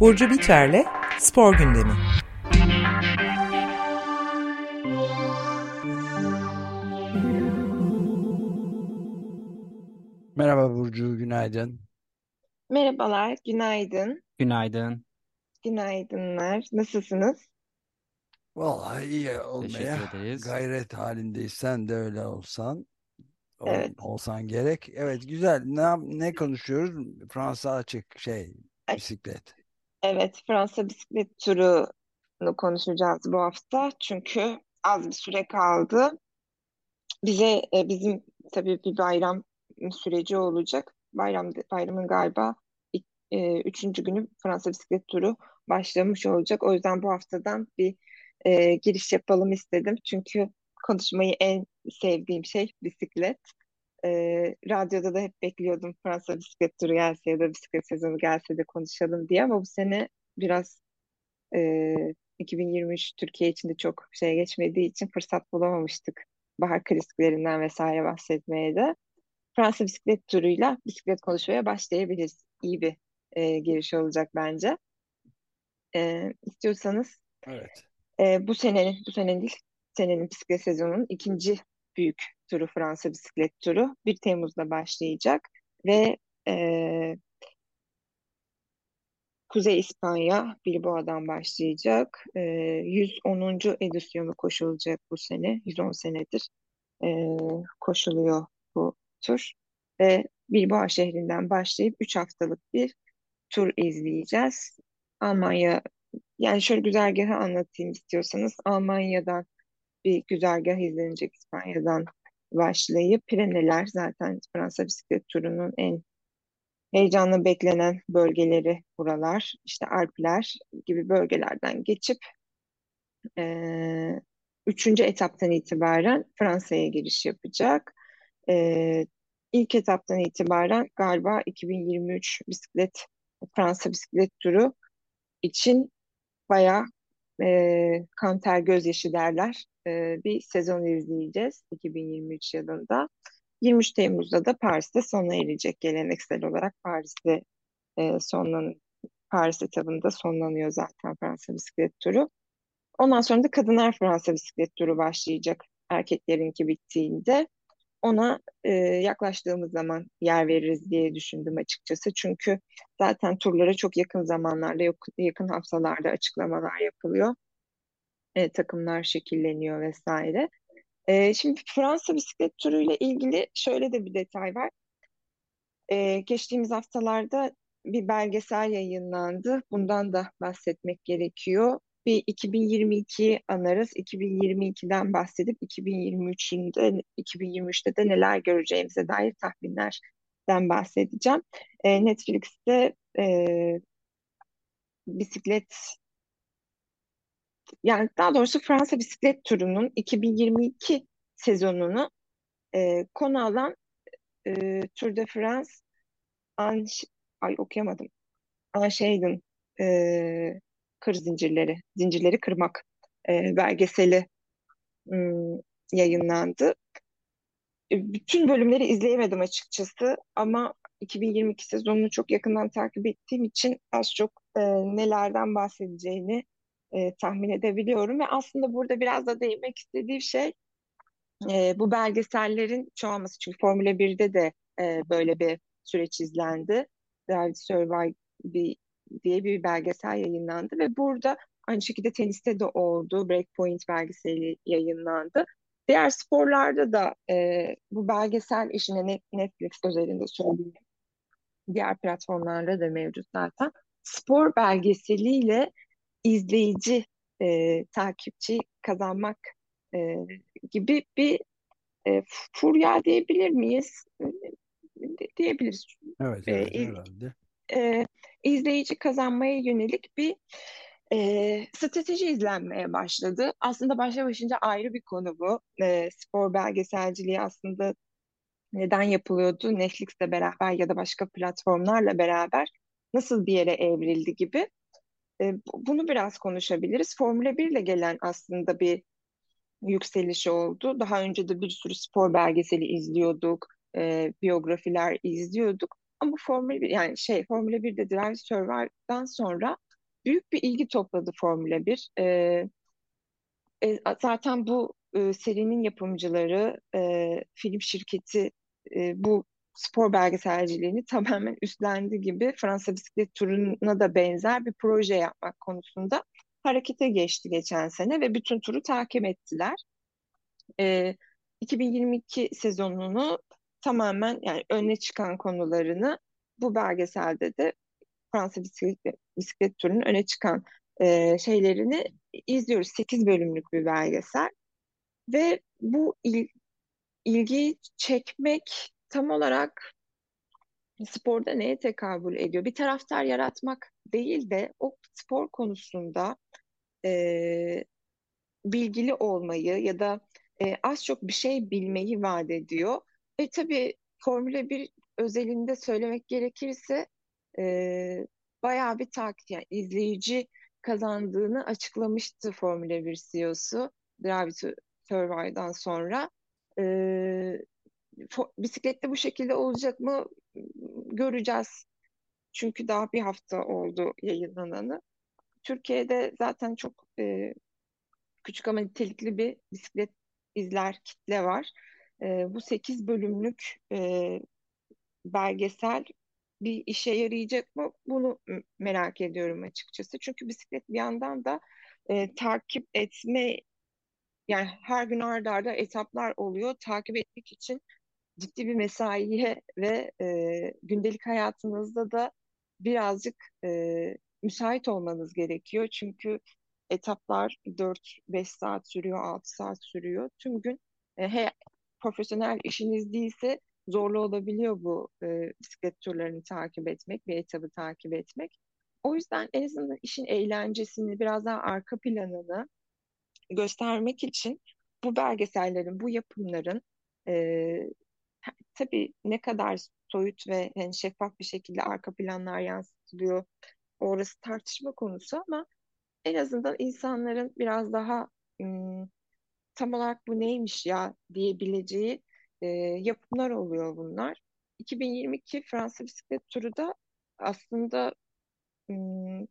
Burcu Biterle Spor Gündemi. Merhaba Burcu, günaydın. Merhabalar, günaydın. Günaydın. Günaydınlar. Nasılsınız? Vallahi iyi olmaya Teşekkür ederiz. gayret halindeyiz. Sen de öyle olsan, ol- Evet. olsan gerek. Evet, güzel. Ne, ne konuşuyoruz? Fransa açık şey, Ay, bisiklet. Evet, Fransa bisiklet turunu konuşacağız bu hafta. Çünkü az bir süre kaldı. Bize e, bizim tabii bir bayram süreci olacak. Bayram bayramın galiba e, üçüncü günü Fransa bisiklet turu başlamış olacak. O yüzden bu haftadan bir e, giriş yapalım istedim. Çünkü konuşmayı en sevdiğim şey bisiklet. E, radyoda da hep bekliyordum Fransa bisiklet turu gelse ya da bisiklet sezonu gelse de konuşalım diye ama bu sene biraz e, 2023 Türkiye için de çok şey geçmediği için fırsat bulamamıştık. Bahar klasiklerinden vesaire bahsetmeye de. Fransa bisiklet turuyla bisiklet konuşmaya başlayabiliriz. İyi bir e, giriş olacak bence. E, istiyorsanız Evet. E, bu senenin, bu senenin değil, senenin bisiklet sezonunun ikinci büyük turu Fransa bisiklet turu 1 Temmuz'da başlayacak ve e, Kuzey İspanya Bilbao'dan başlayacak. E, 110. edisyonu koşulacak bu sene. 110 senedir e, koşuluyor bu tur. Ve Bilbao şehrinden başlayıp 3 haftalık bir tur izleyeceğiz. Almanya, yani şöyle güzergahı anlatayım istiyorsanız. Almanya'dan bir güzergah izlenecek İspanya'dan başlayıp Pireneler zaten Fransa bisiklet turunun en heyecanla beklenen bölgeleri buralar. İşte Alpler gibi bölgelerden geçip eee, üçüncü etaptan itibaren Fransa'ya giriş yapacak. Eee ilk etaptan itibaren galiba 2023 bisiklet Fransa bisiklet turu için bayağı e, kan ter gözyaşı derler e, bir sezon izleyeceğiz 2023 yılında. 23 Temmuz'da da Paris'te sona erecek geleneksel olarak Paris'te e, sonlan Paris etabında sonlanıyor zaten Fransa bisiklet turu. Ondan sonra da kadınlar Fransa bisiklet turu başlayacak erkeklerinki bittiğinde. Ona e, yaklaştığımız zaman yer veririz diye düşündüm açıkçası. Çünkü zaten turlara çok yakın zamanlarda, yakın haftalarda açıklamalar yapılıyor. E, takımlar şekilleniyor vesaire. E, şimdi Fransa bisiklet turuyla ilgili şöyle de bir detay var. E, geçtiğimiz haftalarda bir belgesel yayınlandı. Bundan da bahsetmek gerekiyor. Bir 2022 anarız. 2022'den bahsedip 2023'ünde 2023'te de neler göreceğimize dair tahminlerden bahsedeceğim. E, Netflix'te e, bisiklet yani daha doğrusu Fransa bisiklet turunun 2022 sezonunu e, konu alan e, Tour de France Anş ay okuyamadım. Anşeydin e, kır zincirleri, zincirleri kırmak e, belgeseli m, yayınlandı. E, Bütün bölümleri izleyemedim açıkçası ama 2022 sezonunu çok yakından takip ettiğim için az çok e, nelerden bahsedeceğini e, tahmin edebiliyorum ve aslında burada biraz da değinmek istediğim şey e, bu belgesellerin çoğalması çünkü Formula 1'de de e, böyle bir süreç izlendi. To Survive bir, diye bir belgesel yayınlandı ve burada aynı şekilde teniste de oldu. Breakpoint belgeseli yayınlandı. Diğer sporlarda da e, bu belgesel işine Net- Netflix özelinde söyleyeyim. Diğer platformlarda da mevcut zaten. Spor belgeseliyle izleyici, e, takipçi kazanmak e, gibi bir e, furya diyebilir miyiz? E, di- diyebiliriz. Evet, E, evet iz- herhalde. e, izleyici kazanmaya yönelik bir e, strateji izlenmeye başladı. Aslında başlı başınca ayrı bir konu bu. E, spor belgeselciliği aslında neden yapılıyordu? Netflix'le beraber ya da başka platformlarla beraber nasıl bir yere evrildi gibi. E, bu- bunu biraz konuşabiliriz. Formula 1 ile gelen aslında bir yükselişi oldu. Daha önce de bir sürü spor belgeseli izliyorduk, e, biyografiler izliyorduk. Ama Formula 1 yani şey Formula 1'de Drive Survive'dan sonra büyük bir ilgi topladı Formula 1. E, e, zaten bu e, serinin yapımcıları, e, film şirketi e, bu spor belgeselciliğini tamamen üstlendi gibi Fransa bisiklet turuna da benzer bir proje yapmak konusunda harekete geçti geçen sene ve bütün turu takip ettiler. E, 2022 sezonunu tamamen yani öne çıkan konularını bu belgeselde de Fransa bisiklet, bisiklet turunun öne çıkan e, şeylerini izliyoruz. 8 bölümlük bir belgesel ve bu il, ilgiyi çekmek tam olarak sporda neye tekabül ediyor? Bir taraftar yaratmak değil de o spor konusunda e, bilgili olmayı ya da e, az çok bir şey bilmeyi vaat ediyor. E tabii Formula 1 özelinde söylemek gerekirse e, bayağı bir takip yani izleyici kazandığını açıklamıştı Formula 1 CEO'su Drive to Survive'dan sonra. E, bisiklette bu şekilde olacak mı göreceğiz. Çünkü daha bir hafta oldu yayınlananı. Türkiye'de zaten çok e, küçük ama nitelikli bir bisiklet izler kitle var. E, bu 8 bölümlük e, belgesel bir işe yarayacak mı? Bunu merak ediyorum açıkçası. Çünkü bisiklet bir yandan da e, takip etme yani her gün arda arda etaplar oluyor. Takip etmek için ciddi bir mesaiye ve e, gündelik hayatınızda da birazcık e, müsait olmanız gerekiyor. Çünkü etaplar 4-5 saat sürüyor, 6 saat sürüyor. Tüm gün e, he, profesyonel işiniz değilse zorlu olabiliyor bu e, bisiklet turlarını takip etmek, bir etabı takip etmek. O yüzden en azından işin eğlencesini, biraz daha arka planını göstermek için bu belgesellerin, bu yapımların e, tabii ne kadar soyut ve yani şeffaf bir şekilde arka planlar yansıtılıyor, orası tartışma konusu ama en azından insanların biraz daha ım, tam olarak bu neymiş ya diyebileceği e, yapımlar oluyor bunlar. 2022 Fransa bisiklet turu da aslında ım,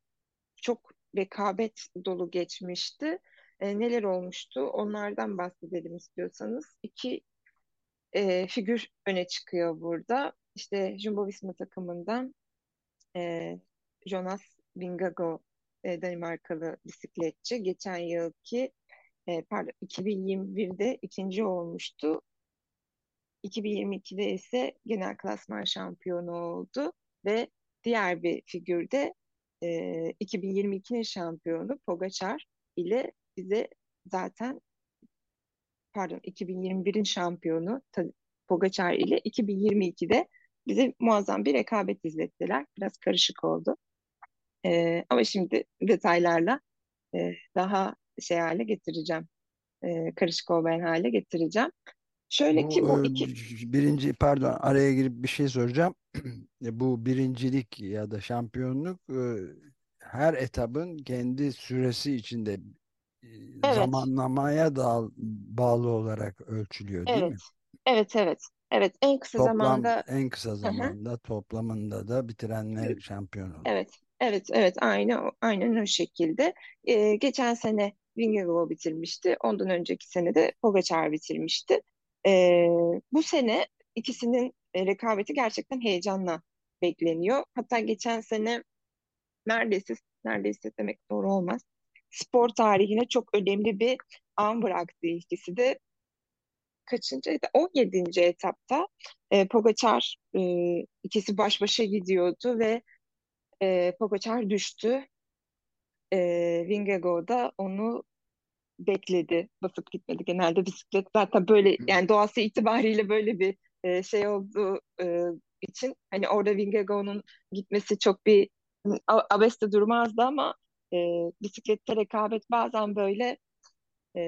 çok rekabet dolu geçmişti. E, neler olmuştu? Onlardan bahsedelim istiyorsanız. İki e, figür öne çıkıyor burada. İşte Jumbo Visma takımından e, Jonas Vingago e, Danimarkalı bisikletçi. Geçen yılki e, pardon 2021'de ikinci olmuştu. 2022'de ise genel klasman şampiyonu oldu ve diğer bir figürde e, 2022'nin şampiyonu Pogacar ile bize zaten pardon 2021'in şampiyonu Pogacar ile 2022'de bize muazzam bir rekabet izlettiler. Biraz karışık oldu. Ee, ama şimdi detaylarla e, daha şey hale getireceğim. E, karışık olmayan hale getireceğim. Şöyle ki bu iki... birinci pardon araya girip bir şey soracağım. Bu birincilik ya da şampiyonluk her etabın kendi süresi içinde Evet, zamanlamaya da bağlı olarak ölçülüyor değil mi? evet, evet, evet. Evet, en kısa Toplam zamanda en kısa Hı hı, zamanda toplamında da bitirenler şampiyon oluyor. evet, evet, evet, aynı, aynen o şekilde. Ee, geçen sene Vingegaard bitirmişti. Ondan önceki sene de Pogacar bitirmişti. Ee, bu sene ikisinin e, rekabeti gerçekten heyecanla bekleniyor. Hatta geçen sene neredeyse, neredeyse demek doğru olmaz. Spor tarihine çok önemli bir an bıraktı ikisi de. Kaçıncı etap? 17. etapta e, Pogacar e, ikisi baş başa gidiyordu ve e, Pogacar düştü. E, Vingegaard da onu bekledi. Basıp gitmedi. Genelde bisiklet zaten böyle yani doğası itibariyle böyle bir e, şey olduğu e, için hani orada Vingegaard'un gitmesi çok bir a- abeste durmazdı ama e, bisiklette rekabet bazen böyle e,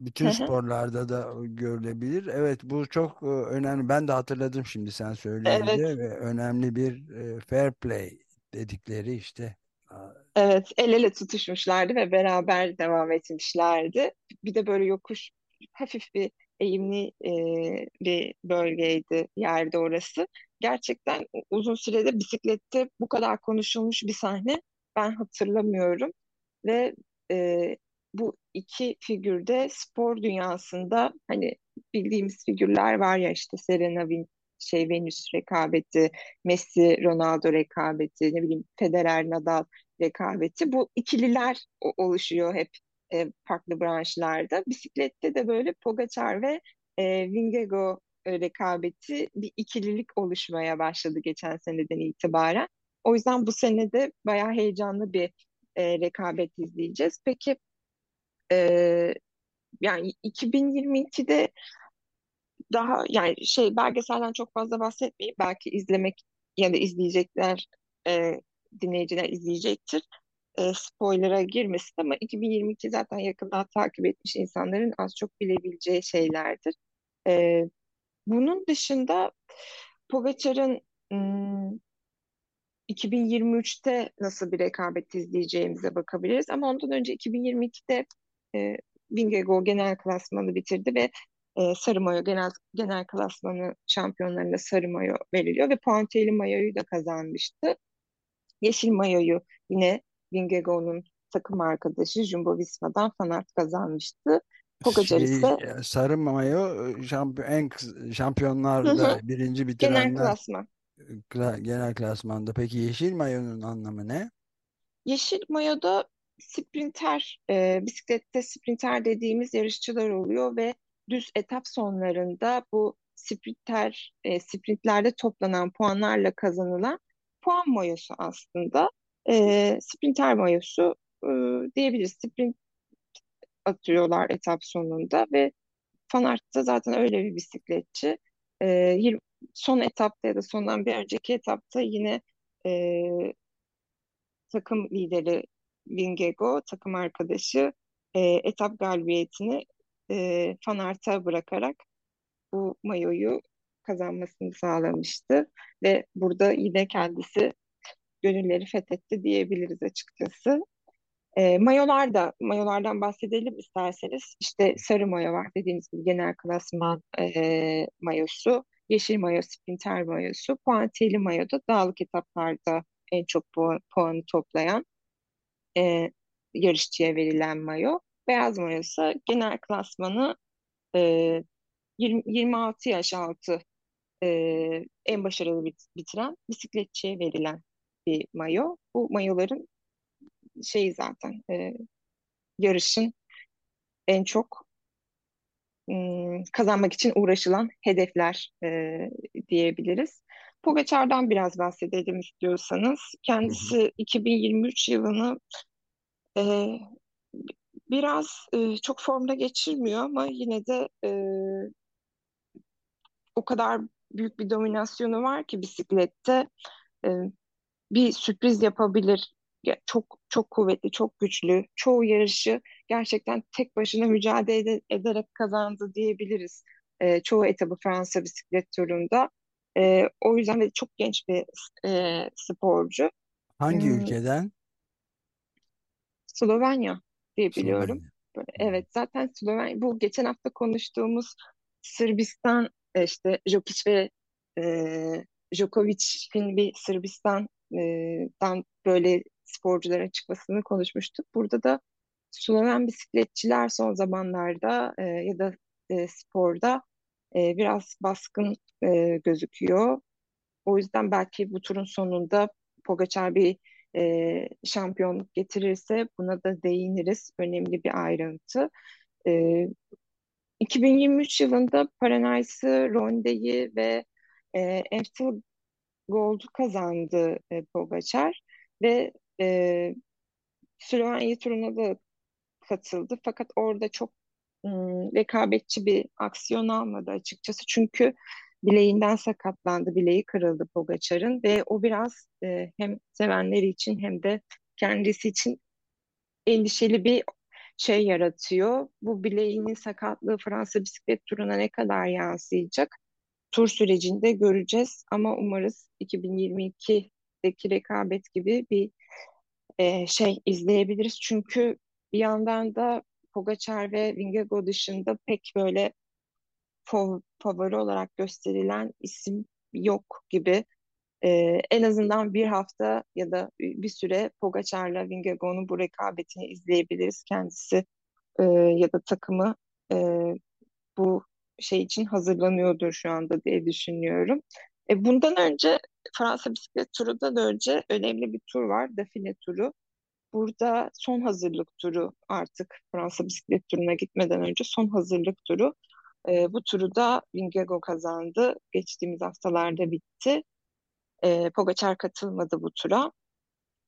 Bütün sporlarda da görülebilir. Evet bu çok önemli. Ben de hatırladım şimdi sen söyleyince evet ve önemli bir fair play dedikleri işte Evet, el ele tutuşmuşlardı ve beraber devam etmişlerdi. Bir de böyle yokuş, hafif bir eğimli e, bir bölgeydi, yerde orası. Gerçekten uzun sürede bisiklette bu kadar konuşulmuş bir sahne ben hatırlamıyorum. Ve e, bu iki figürde spor dünyasında hani bildiğimiz figürler var ya işte Serena Williams şey Venüs rekabeti, Messi Ronaldo rekabeti, ne bileyim Federer Nadal rekabeti. Bu ikililer oluşuyor hep e, farklı branşlarda. Bisiklette de böyle Pogacar ve e, Vingego rekabeti bir ikililik oluşmaya başladı geçen seneden itibaren. O yüzden bu sene de bayağı heyecanlı bir e, rekabet izleyeceğiz. Peki e, yani 2022'de daha yani şey belgeselden çok fazla bahsetmeyeyim. Belki izlemek ya da izleyecekler e, dinleyiciler izleyecektir. E, spoiler'a girmesin ama 2022 zaten yakından takip etmiş insanların az çok bilebileceği şeylerdir. E, bunun dışında Pogacar'ın 2023'te nasıl bir rekabet izleyeceğimize bakabiliriz. Ama ondan önce 2022'de e, Vingego genel klasmanı bitirdi ve e, sarı mayo genel genel klasmanı şampiyonlarında sarı mayo veriliyor ve puantiyeli mayoyu da kazanmıştı. Yeşil mayoyu yine Vingegaard'un takım arkadaşı Jumbo Visma'dan Fanart kazanmıştı. Pogacar Şey, ise sarı mayo şampiyon, en kıs- şampiyonlarda birinci genel bitirenler klasman. kla- genel klasmanda. Peki yeşil mayonun anlamı ne? Yeşil mayoda sprinter, e, bisiklette sprinter dediğimiz yarışçılar oluyor ve düz etap sonlarında bu sprinter, e, sprintlerde toplanan puanlarla kazanılan puan mayosu aslında. E, sprinter mayosu e, diyebiliriz. Sprint atıyorlar etap sonunda ve Van Aert da zaten öyle bir bisikletçi. E, son etapta ya da sondan bir önceki etapta yine e, takım lideri Vingego, takım arkadaşı e, etap galibiyetini e, Van Aert'a bırakarak bu mayoyu kazanmasını sağlamıştı. Ve burada yine kendisi gönülleri fethetti diyebiliriz açıkçası. E, mayolar da, mayolardan bahsedelim isterseniz. İşte sarı mayo var dediğiniz gibi genel klasman e, mayosu, yeşil mayo, sprinter mayosu, puantiyeli mayo da dağlık etaplarda en çok puan, puanı toplayan e, yarışçıya verilen mayo. Beyaz mayo ise genel klasmanı e, 20, 26 yaş altı e, en başarılı bit- bitiren bisikletçiye verilen bir mayo. Bu mayoların şeyi zaten e, yarışın en çok kazanmak için uğraşılan hedefler e, diyebiliriz. Pogacar'dan biraz bahsedelim istiyorsanız. Hı hı. Kendisi 2023 yılını e, biraz e, çok formda geçirmiyor ama yine de e, o kadar büyük bir dominasyonu var ki bisiklette e, bir sürpriz yapabilir. Ya, çok çok kuvvetli, çok güçlü. Çoğu yarışı gerçekten tek başına mücadele ede- ederek kazandı diyebiliriz. E, çoğu etabı Fransa bisiklet turunda. E, o yüzden de çok genç bir e, sporcu. Hangi Hmm, ülkeden? Slovenya diye biliyorum. Slovenya. Böyle, evet zaten Slovenya bu geçen hafta konuştuğumuz Sırbistan işte Jokic ve e, Djokovic'in bir Sırbistan'dan böyle sporcuların çıkmasını konuşmuştuk. Burada da Sloven bisikletçiler son zamanlarda e, ya da e, sporda e, biraz baskın e, gözüküyor. O yüzden belki bu turun sonunda Pogacar bir e, şampiyonluk getirirse buna da değiniriz. Önemli bir ayrıntı. E, 2023 yılında Paranaysı, Ronde'yi ve e, Amstel Gold'u kazandı e, Pogacar ve e, Slovenya turuna da katıldı. Fakat orada çok ım, rekabetçi bir aksiyon almadı açıkçası. Çünkü bileğinden sakatlandı, bileği kırıldı Pogacar'ın ve o biraz e, hem sevenleri için hem de kendisi için endişeli bir şey yaratıyor. Bu bileğinin sakatlığı Fransa bisiklet turuna ne kadar yansıyacak? Tur sürecinde göreceğiz ama umarız 2022'deki rekabet gibi bir e, şey izleyebiliriz. Çünkü bir yandan da Pogacar ve Vingegaard dışında pek böyle fav- favori olarak gösterilen isim yok gibi. E, en azından bir hafta ya da bir süre Pogacar'la Vingegaard'un bu rekabetini izleyebiliriz. Kendisi e, ya da takımı e, bu şey için hazırlanıyordur şu anda diye düşünüyorum. E, bundan önce Fransa bisiklet turundan önce önemli bir tur var. Dauphiné turu. Burada son hazırlık turu artık Fransa bisiklet turuna gitmeden önce son hazırlık turu. E, bu turu da Vingegaard kazandı. Geçtiğimiz haftalarda bitti. E, Pogacar katılmadı bu tura.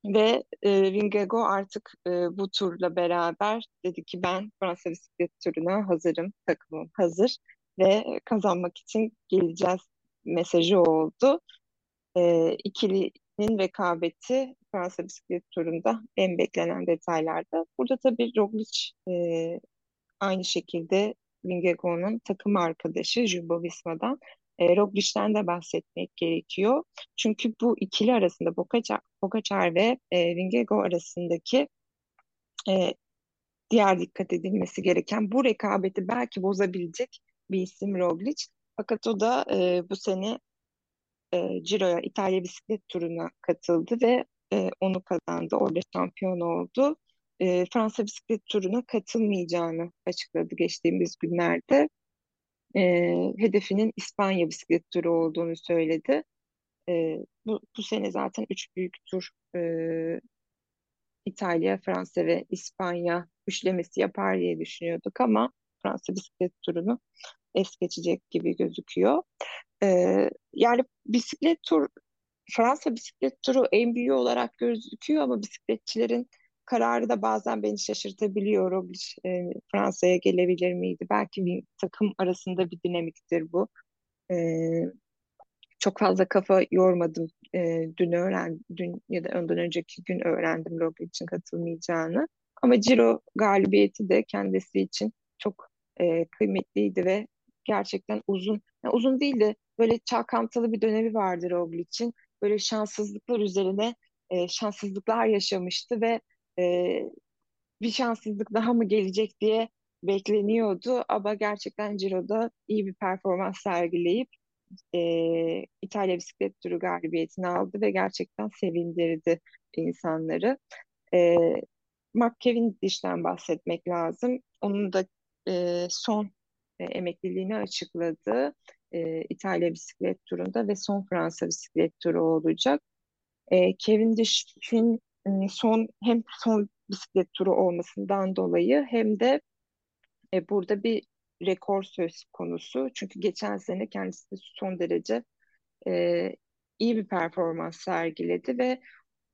Ve e, Vingego artık e, bu turla beraber dedi ki ben Fransa bisiklet turuna hazırım, takımım hazır ve kazanmak için geleceğiz mesajı oldu. E, ikilinin rekabeti Fransa bisiklet turunda en beklenen detaylarda. Burada tabii Roglic e, aynı şekilde Vingegaard'un takım arkadaşı Jumbo-Visma'dan e, Roglic'ten de bahsetmek gerekiyor. Çünkü bu ikili arasında Pogacar ve e, Vingegaard arasındaki e, diğer dikkat edilmesi gereken bu rekabeti belki bozabilecek bir isim Roglic. Fakat o da e, bu sene e, Ciro'ya İtalya bisiklet turuna katıldı ve e, onu kazandı. Orada şampiyon oldu. E, Fransa bisiklet turuna katılmayacağını açıkladı geçtiğimiz günlerde. E, hedefinin İspanya bisiklet turu olduğunu söyledi. E, bu, bu sene zaten üç büyük tur e, İtalya, Fransa ve İspanya üçlemesi yapar diye düşünüyorduk ama Fransa bisiklet turunu es geçecek gibi gözüküyor. Ee, yani bisiklet tur Fransa bisiklet turu en büyüğü olarak gözüküyor ama bisikletçilerin kararı da bazen beni şaşırtabiliyor. Roglic e, Fransa'ya gelebilir miydi? Belki bir takım arasında bir dinamiktir bu. E, çok fazla kafa yormadım. E, dün öğrendim, dün ya da ondan önceki gün öğrendim Roglic'in katılmayacağını. Ama Ciro galibiyeti de kendisi için çok e, kıymetliydi ve gerçekten uzun, yani uzun değil de böyle çalkantılı bir dönemi vardı Roglic'in. Böyle şanssızlıklar üzerine e, şanssızlıklar yaşamıştı ve e, bir şanssızlık daha mı gelecek diye bekleniyordu. Ama gerçekten Ciro'da iyi bir performans sergileyip e, İtalya bisiklet turu galibiyetini aldı ve gerçekten sevindirdi insanları. E, Mark Cavendish'ten bahsetmek lazım. Onun da e, son e, emekliliğini açıkladı. E, İtalya bisiklet turunda ve son Fransa bisiklet turu olacak. E, Cavendish'in son hem son bisiklet turu olmasından dolayı hem de e, burada bir rekor söz konusu. Çünkü geçen sene kendisi son derece e, iyi bir performans sergiledi ve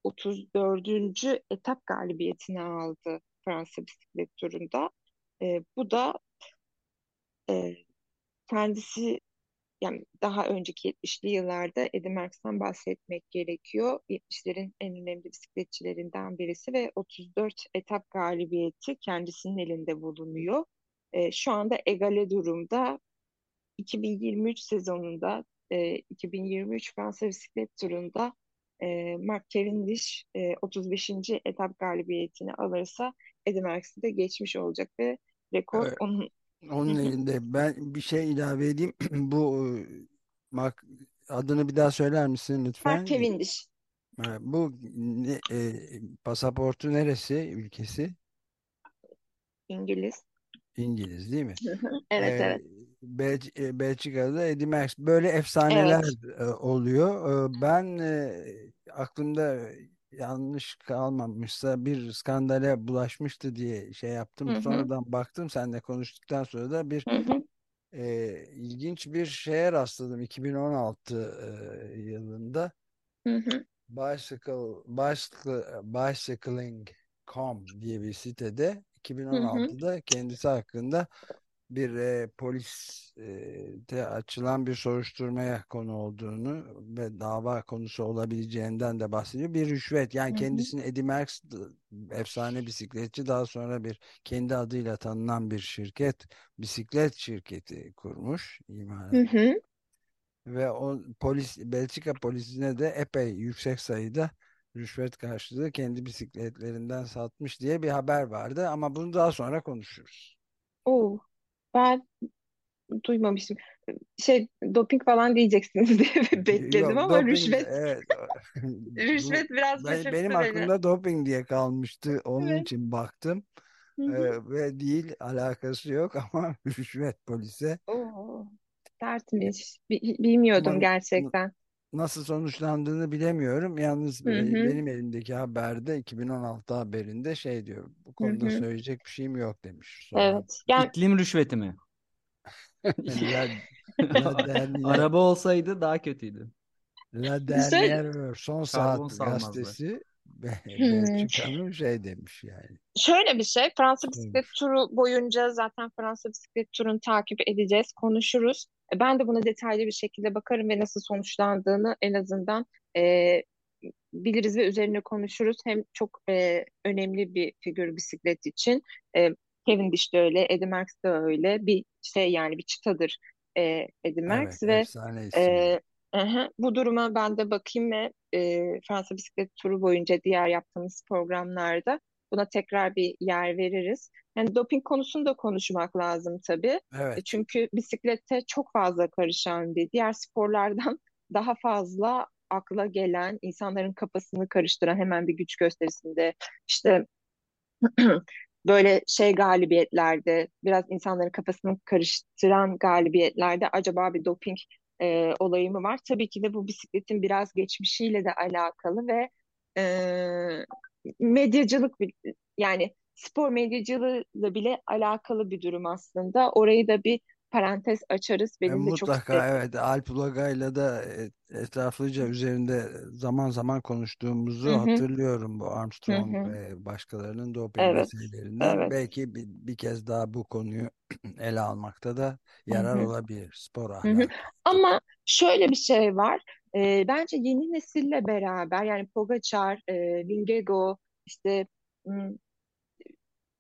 34. etap galibiyetini aldı Fransa bisiklet turunda. E, bu da e, kendisi yani daha önceki 70'li yıllarda Eddy Merckx'ten bahsetmek gerekiyor. 70'lerin en önemli bisikletçilerinden birisi ve 34 etap galibiyeti kendisinin elinde bulunuyor. E, şu anda egale durumda 2023 sezonunda e, 2023 Fransa bisiklet turunda e, Mark Cavendish e, 35. etap galibiyetini alırsa Eddy Merckx'i de geçmiş olacak ve rekor Evet. onun Onun elinde. Ben bir şey ilave edeyim. Bu e, Mark, adını bir daha söyler misin Mark lütfen? Cavendish. E, Bu ne, e, pasaportu neresi? Ülkesi? İngiliz. İngiliz değil mi? Evet E, evet. Bel- e, Belçika'da Eddy Merckx. Böyle efsaneler Evet. e, oluyor. E, Ben e, aklımda yanlış kalmamışsa bir skandale bulaşmıştı diye şey yaptım. Hı hı, Sonradan baktım seninle konuştuktan sonra da bir hı hı, e, ilginç bir şeye rastladım 2016 e, yılında. Hı hı, Bicycle, Bicycle, Bicycling.com diye bir sitede hı hı, 2016'da kendisi hakkında bir e, polis e, açılan bir soruşturmaya konu olduğunu ve dava konusu olabileceğinden de bahsediyor. Bir rüşvet yani kendisini Eddy Merckx efsane bisikletçi daha sonra bir kendi adıyla tanınan bir şirket bisiklet şirketi kurmuş imal hı hı. ve o polis Belçika polisine de epey yüksek sayıda rüşvet karşılığı kendi bisikletlerinden satmış diye bir haber vardı ama bunu daha sonra konuşuruz. Oo, ben duymamıştım. Şey doping falan diyeceksiniz diye bekledim Yok ama doping rüşvet evet rüşvet biraz ben- benim beni. aklımda doping diye kalmıştı onun Evet. için baktım Hı hı. Ee, ve değil alakası yok ama rüşvet polise Oo. Bi- Bilmiyordum ama gerçekten. Nasıl sonuçlandığını bilemiyorum yalnız Hı e, hı. benim elimdeki haberde 2016 haberinde şey diyor bu Hı konuda hı. söyleyecek bir şeyim yok demiş soran Evet. Yani İklim rüşveti mi? La, La Dernière Araba olsaydı daha kötüydü. La şöyle Dernière Heure, Son Saat gazetesi Be- Hmm. Belçika'nın şey demiş yani. Şöyle bir şey, Fransa bisiklet turu boyunca zaten Fransa bisiklet turunu takip edeceğiz, konuşuruz. E, Ben de buna detaylı bir şekilde bakarım ve nasıl sonuçlandığını en azından e, biliriz ve üzerine konuşuruz. Hem çok e, önemli bir figür bisiklet için. E, Cavendish de öyle, Eddy Merckx de öyle. Bir şey yani bir çıtadır e, Eddy Merckx Evet, ve ee, aha, bu duruma ben de bakayım ve e, Fransa bisiklet turu boyunca diğer yaptığımız programlarda buna tekrar bir yer veririz. Yani doping konusunu da konuşmak lazım tabii. E, Evet, Çünkü bisiklette çok fazla karışan bir diğer sporlardan daha fazla akla gelen, insanların kafasını karıştıran hemen bir güç gösterisinde işte böyle şey galibiyetlerde biraz insanların kafasını karıştıran galibiyetlerde acaba bir doping e, olayı mı var? Tabii ki de bu bisikletin biraz geçmişiyle de alakalı ve e, medyacılık bir- yani spor medyacılığıyla bile alakalı bir durum aslında. Orayı da bir parantez açarız. E, Benim de çok mutlaka evet Alp Ulagay'la da e, etraflıca üzerinde zaman zaman konuştuğumuzu Hı hı, hatırlıyorum bu Armstrong hı. ve başkalarının doping Evet, meselelerinden. evet. Belki bir, bir kez daha bu konuyu ele almakta da yarar hı. olabilir spor ahlakı. Ama şöyle bir şey var. Ee, bence yeni nesille beraber yani Pogacar, e, Vingegaard, işte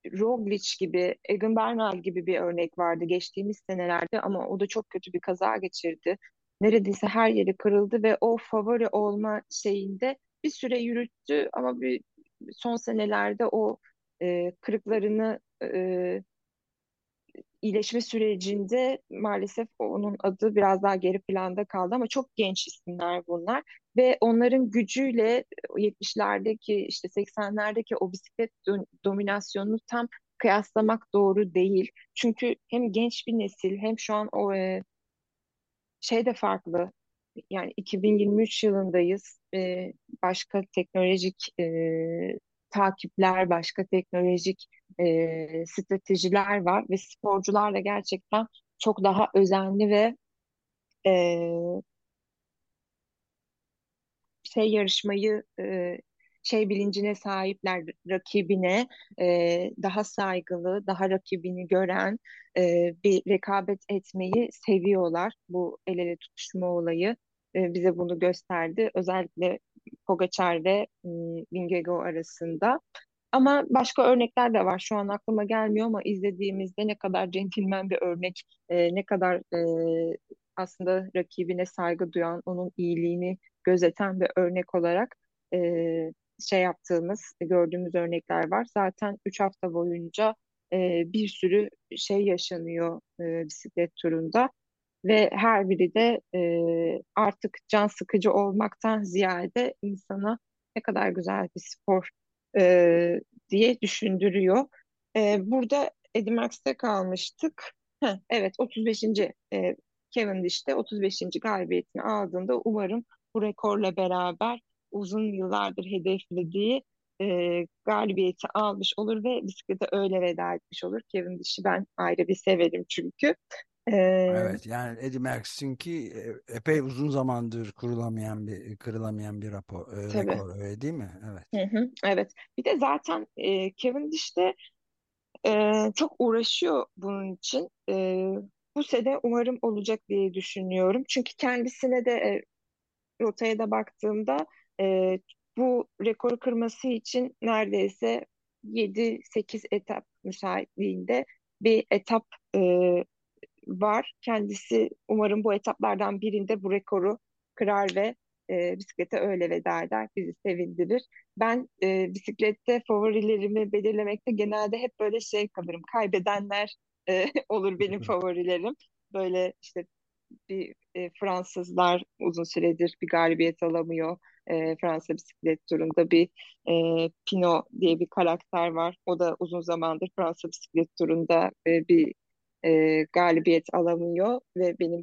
Roglic gibi, Egan Bernal gibi bir örnek vardı geçtiğimiz senelerde ama o da çok kötü bir kaza geçirdi. Neredeyse her yeri kırıldı ve o favori olma şeyinde bir süre yürüttü ama bir son senelerde o e, kırıklarını e, iyileşme sürecinde maalesef onun adı biraz daha geri planda kaldı ama çok genç isimler bunlar ve onların gücüyle 70'lerdeki işte 80'lerdeki o bisiklet do- dominasyonunu tam kıyaslamak doğru değil. Çünkü hem genç bir nesil hem şu an o e, şey de farklı. Yani 2023 yılındayız. Ee, başka teknolojik e, takipler, başka teknolojik e, stratejiler var ve sporcular da gerçekten çok daha özenli ve e, şey yarışmayı e, şey bilincine sahipler rakibine e, daha saygılı, daha rakibini gören e, bir rekabet etmeyi seviyorlar. Bu el ele tutuşma olayı e, bize bunu gösterdi. Özellikle Pogacar ve e, Vingegaard arasında. Ama başka örnekler de var. Şu an aklıma gelmiyor ama izlediğimizde ne kadar centilmen bir örnek, e, ne kadar e, aslında rakibine saygı duyan, onun iyiliğini gözeten bir örnek olarak şey yaptığımız, gördüğümüz örnekler var. Zaten 3 hafta boyunca bir sürü şey yaşanıyor bisiklet turunda ve her biri de e, artık can sıkıcı olmaktan ziyade insana ne kadar güzel bir spor e, diye düşündürüyor. E, burada Eddy Merckx'te kalmıştık. Heh, evet 35. E, Cavendish'te 35. galibiyetini aldığında umarım bu rekorla beraber uzun yıllardır hedeflediği e, galibiyeti almış olur ve bisiklete öyle veda etmiş olur. Cavendish'i ben ayrı bir severim çünkü. E, Evet yani Eddie Merckx'inki e, epey uzun zamandır kurulamayan bir kırılamayan bir rapor, e, tabii. rekor öyle değil mi? Evet. Hı hı, evet. Bir de zaten e, Cavendish de e, çok uğraşıyor bunun için. E, bu sene umarım olacak diye düşünüyorum. Çünkü kendisine de e, rotaya da baktığımda e, bu rekoru kırması için neredeyse 7-8 etap müsaitliğinde bir etap e, var. Kendisi umarım bu etaplardan birinde bu rekoru kırar ve e, bisiklete öyle veda eder, bizi sevindirir. Ben e, bisiklette favorilerimi belirlemekte genelde hep böyle şey kalırım. Kaybedenler e, olur benim favorilerim. Böyle işte bir e, Fransızlar uzun süredir bir galibiyet alamıyor. E, Fransa bisiklet turunda bir e, Pino diye bir karakter var. O da uzun zamandır Fransa bisiklet turunda e, bir e, galibiyet alamıyor ve benim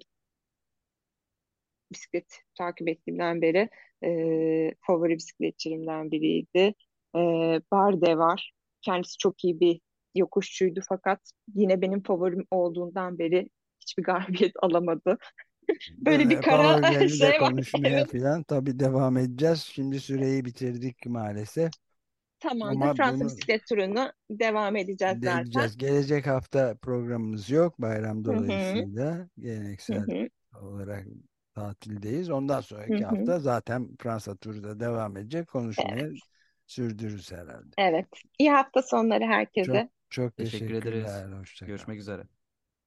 bisiklet takip ettiğimden beri e, favori bisikletçilerimden biriydi. E, Barde var. Kendisi çok iyi bir yokuşçuydu fakat yine benim favorim olduğundan beri hiçbir galibiyet alamadı. Böyle bir kara şey var. konuşmaya Evet. falan tabii devam edeceğiz. Şimdi süreyi bitirdik maalesef. Tamamdır. Ama Fransa bunu bisiklet turunu devam edeceğiz zaten. deneyeceğiz. Gelecek hafta programımız yok bayram hı, dolayısıyla. hı Geleneksel hı, olarak tatildeyiz. Ondan sonraki hı. hafta zaten Fransa turu da devam edecek. Konuşmaya Evet. sürdürürüz herhalde. Evet. İyi hafta sonları Çok herkese. çok Teşekkür ederiz. teşekkürler. Hoşça kal. Görüşmek üzere.